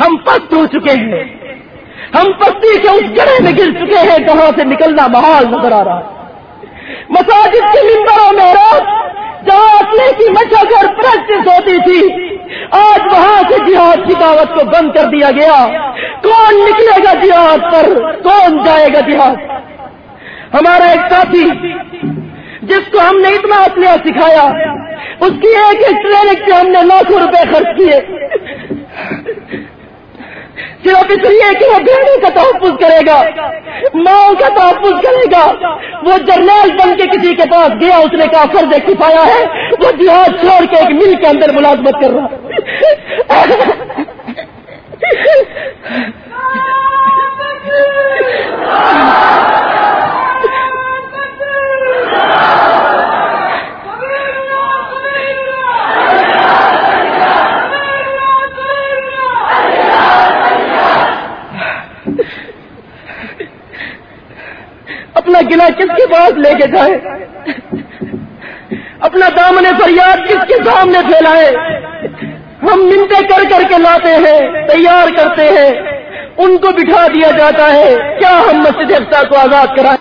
ہم پست ہو چکے ہیں۔ ہم پستی کے اس گڑھے میں گر چکے ہیں، جہاں سے نکلنا محال نظر آ رہا ہے۔ مساجد کے ممبروں میں رات جہاں اپنے کی مشق اور پریکٹس ہوتی تھی، آج وہاں سے جہاد کی دعوت کو بند کر دیا گیا۔ کون نکلے گا جہاد پر؟ کون جائے گا جہاد؟ ہمارا ایک ساتھی، جس کو ہم نے اتنا اپنے سکھایا، اس کی ایک ایک کلینک سے ہم نے لاکھوں روپے خرچ کیے۔ صرف اس لیے کہ وہ بہنوں کا تحفظ کرے گا ماؤں کا تحفظ کرے گا۔ وہ جرنیل بن کے کسی کے پاس گیا، اس نے کہا فرض کفایا ہے، وہ جہاد چھوڑ کے ایک مل کے اندر ملازمت کر رہا اپنا گلا کس کے پاس لے کے جائے؟ اپنا دامن فریاد کس کے سامنے پھیلائے؟ ہم منتے کر کر کے لاتے ہیں، تیار کرتے ہیں، ان کو بٹھا دیا جاتا ہے، کیا ہم مسجد کو آزاد کرائیں؟